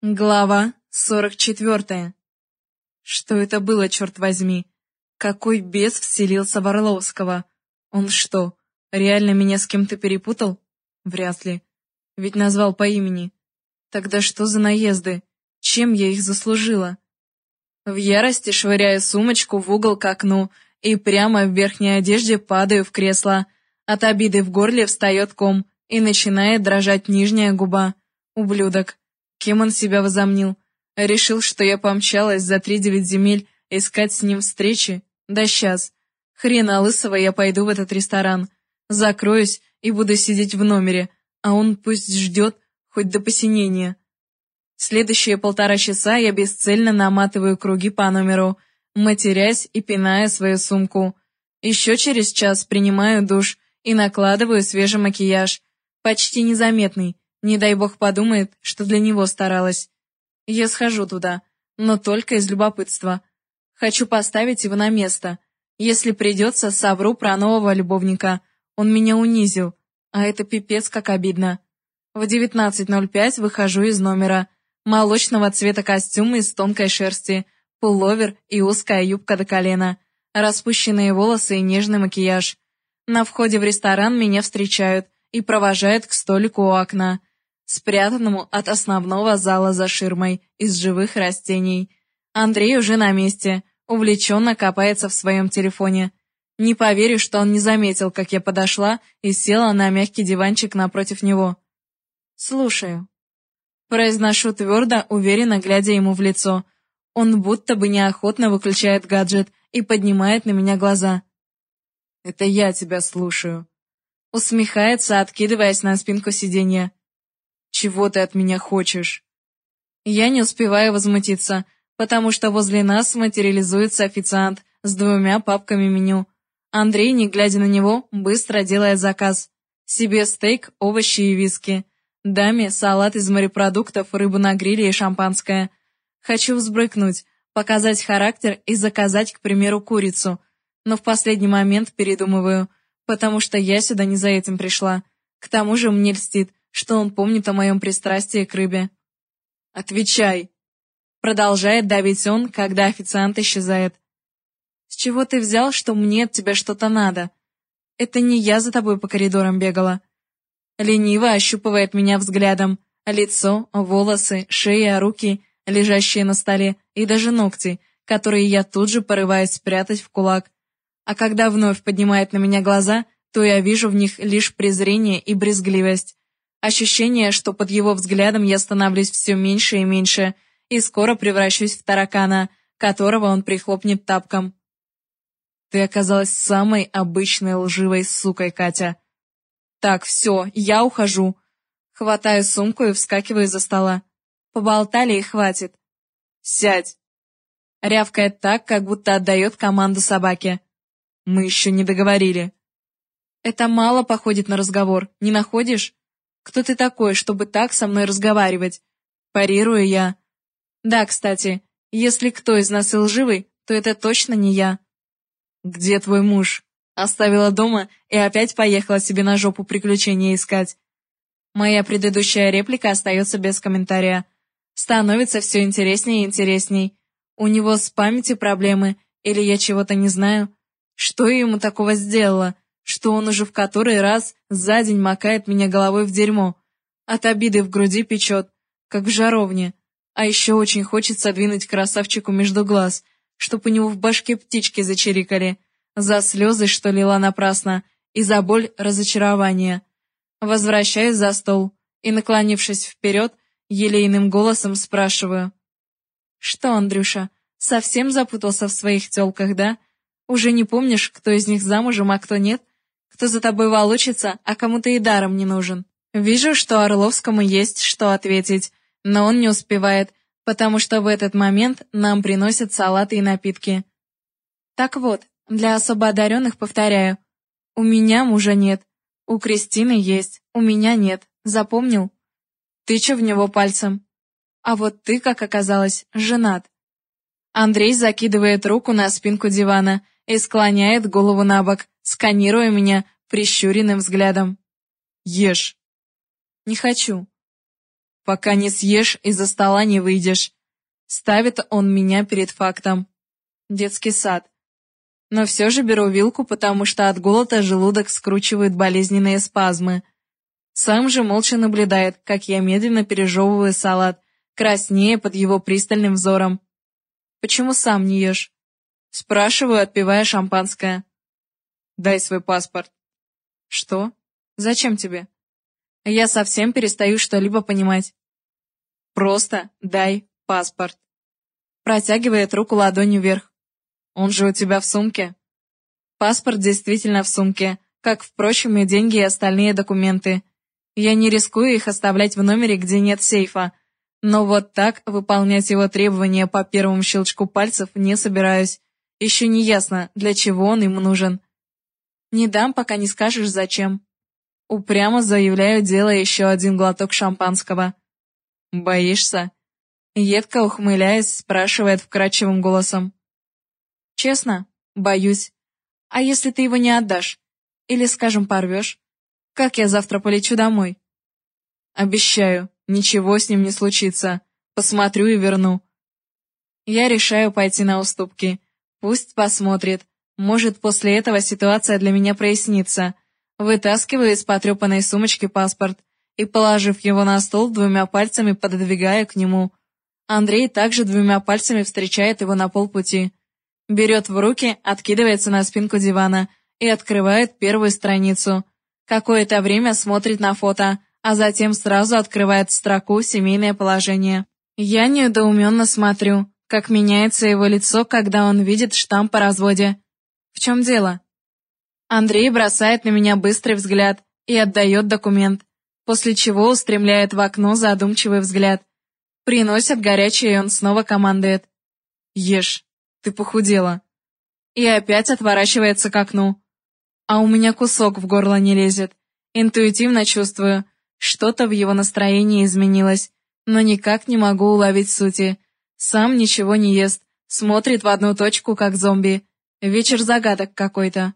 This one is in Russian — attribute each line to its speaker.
Speaker 1: Глава сорок четвертая. Что это было, черт возьми? Какой бес вселился в Орловского? Он что, реально меня с кем-то перепутал? Вряд ли. Ведь назвал по имени. Тогда что за наезды? Чем я их заслужила? В ярости швыряю сумочку в угол к окну и прямо в верхней одежде падаю в кресло. От обиды в горле встает ком и начинает дрожать нижняя губа. Ублюдок. Кем он себя возомнил? Решил, что я помчалась за три девять земель искать с ним встречи? Да сейчас. Хрена лысого я пойду в этот ресторан. Закроюсь и буду сидеть в номере, а он пусть ждет хоть до посинения. Следующие полтора часа я бесцельно наматываю круги по номеру, матерясь и пиная свою сумку. Еще через час принимаю душ и накладываю свежий макияж, почти незаметный, не дай бог подумает, что для него старалась. Я схожу туда, но только из любопытства. Хочу поставить его на место. Если придется, совру про нового любовника. Он меня унизил, а это пипец как обидно. В 19.05 выхожу из номера. Молочного цвета костюм из тонкой шерсти, пуловер и узкая юбка до колена, распущенные волосы и нежный макияж. На входе в ресторан меня встречают и провожают к столику у окна спрятанному от основного зала за ширмой из живых растений. Андрей уже на месте, увлеченно копается в своем телефоне. Не поверю, что он не заметил, как я подошла и села на мягкий диванчик напротив него. «Слушаю». Произношу твердо, уверенно глядя ему в лицо. Он будто бы неохотно выключает гаджет и поднимает на меня глаза. «Это я тебя слушаю». Усмехается, откидываясь на спинку сиденья. Чего ты от меня хочешь?» Я не успеваю возмутиться, потому что возле нас материализуется официант с двумя папками меню. Андрей, не глядя на него, быстро делает заказ. Себе стейк, овощи и виски. Даме салат из морепродуктов, рыбу на гриле и шампанское. Хочу взбрыкнуть, показать характер и заказать, к примеру, курицу. Но в последний момент передумываю, потому что я сюда не за этим пришла. К тому же мне льстит, что он помнит о моем пристрастии к рыбе. «Отвечай!» Продолжает давить он, когда официант исчезает. «С чего ты взял, что мне от тебя что-то надо? Это не я за тобой по коридорам бегала». Лениво ощупывает меня взглядом. Лицо, волосы, шея, руки, лежащие на столе, и даже ногти, которые я тут же порываюсь спрятать в кулак. А когда вновь поднимает на меня глаза, то я вижу в них лишь презрение и брезгливость. Ощущение, что под его взглядом я становлюсь все меньше и меньше, и скоро превращусь в таракана, которого он прихлопнет тапком. Ты оказалась самой обычной лживой сукой, Катя. Так, все, я ухожу. Хватаю сумку и вскакиваю за стола. Поболтали и хватит. Сядь. Рявкает так, как будто отдает команду собаке. Мы еще не договорили. Это мало походит на разговор, не находишь? Кто ты такой, чтобы так со мной разговаривать? Парирую я. Да, кстати, если кто из нас и лживый, то это точно не я. Где твой муж? Оставила дома и опять поехала себе на жопу приключения искать. Моя предыдущая реплика остается без комментария. Становится все интереснее и интересней. У него с памятью проблемы, или я чего-то не знаю. Что я ему такого сделала? что он уже в который раз за день макает меня головой в дерьмо. От обиды в груди печет, как в жаровне. А еще очень хочется двинуть красавчику между глаз, чтоб у него в башке птички зачирикали. За слезы, что лила напрасно, и за боль разочарования. Возвращаюсь за стол и, наклонившись вперед, елейным голосом спрашиваю. «Что, Андрюша, совсем запутался в своих тёлках, да? Уже не помнишь, кто из них замужем, а кто нет? Кто за тобой волочится, а кому-то и даром не нужен. Вижу, что Орловскому есть что ответить, но он не успевает, потому что в этот момент нам приносят салаты и напитки. Так вот, для особо одаренных повторяю. У меня мужа нет. У Кристины есть, у меня нет. Запомнил? Тычу в него пальцем. А вот ты, как оказалось, женат. Андрей закидывает руку на спинку дивана и склоняет голову на бок, сканируя меня прищуренным взглядом. «Ешь». «Не хочу». пока не съешь, из-за стола не выйдешь. Ставит он меня перед фактом. Детский сад. Но все же беру вилку, потому что от голода желудок скручивает болезненные спазмы. Сам же молча наблюдает, как я медленно пережевываю салат, краснее под его пристальным взором. «Почему сам не ешь?» Спрашиваю, отпивая шампанское. «Дай свой паспорт». «Что? Зачем тебе?» Я совсем перестаю что-либо понимать. «Просто дай паспорт». Протягивает руку ладонью вверх. «Он же у тебя в сумке?» Паспорт действительно в сумке, как, впрочем, и деньги и остальные документы. Я не рискую их оставлять в номере, где нет сейфа. Но вот так выполнять его требования по первому щелчку пальцев не собираюсь. Еще не ясно, для чего он им нужен. Не дам, пока не скажешь, зачем. Упрямо заявляю, делая еще один глоток шампанского. «Боишься?» Едко ухмыляясь, спрашивает вкрадчивым голосом. «Честно, боюсь. А если ты его не отдашь? Или, скажем, порвешь? Как я завтра полечу домой? Обещаю, ничего с ним не случится. Посмотрю и верну. Я решаю пойти на уступки. Пусть посмотрит. Может, после этого ситуация для меня прояснится. Вытаскиваю из потрепанной сумочки паспорт и, положив его на стол, двумя пальцами пододвигаю к нему. Андрей также двумя пальцами встречает его на полпути. Берет в руки, откидывается на спинку дивана и открывает первую страницу. Какое-то время смотрит на фото, а затем сразу открывает строку «Семейное положение». Я недоуменно смотрю, как меняется его лицо, когда он видит штамп по разводе. В чем дело? Андрей бросает на меня быстрый взгляд и отдает документ, после чего устремляет в окно задумчивый взгляд. Приносят горячее, и он снова командует. «Ешь, ты похудела». И опять отворачивается к окну а у меня кусок в горло не лезет. Интуитивно чувствую, что-то в его настроении изменилось, но никак не могу уловить сути. Сам ничего не ест, смотрит в одну точку, как зомби. Вечер загадок какой-то.